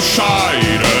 side.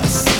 más.